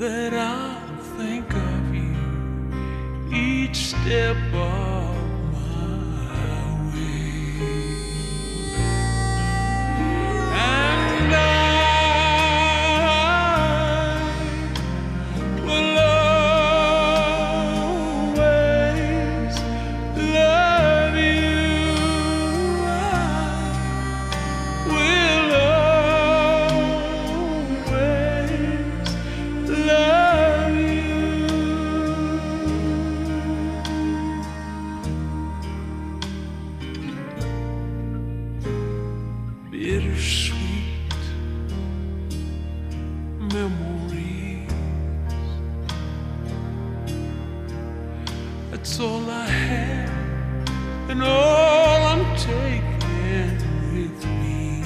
that I'll think of you each step of you. Bittersweet memories. That's all I have, and all I'm taking with me.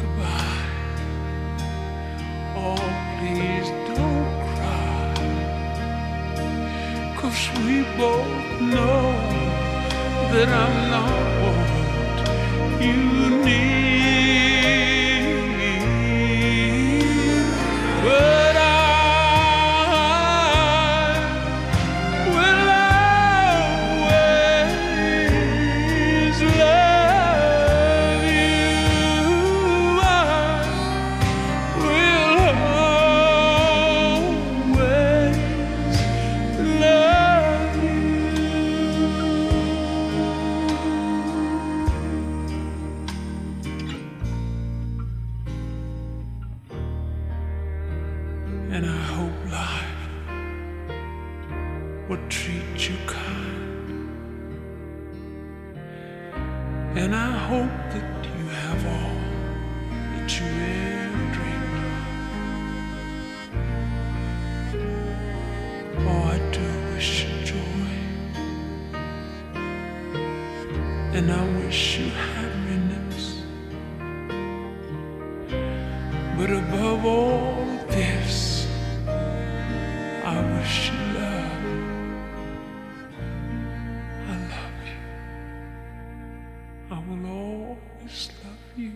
Goodbye. Oh, please don't cry. Cause we both know that I'm not what you need. Life will treat you kind. And I hope that you have all that you ever dreamed of. Oh, I do wish you joy. And I wish you happiness. But above all I love you. I will always love you.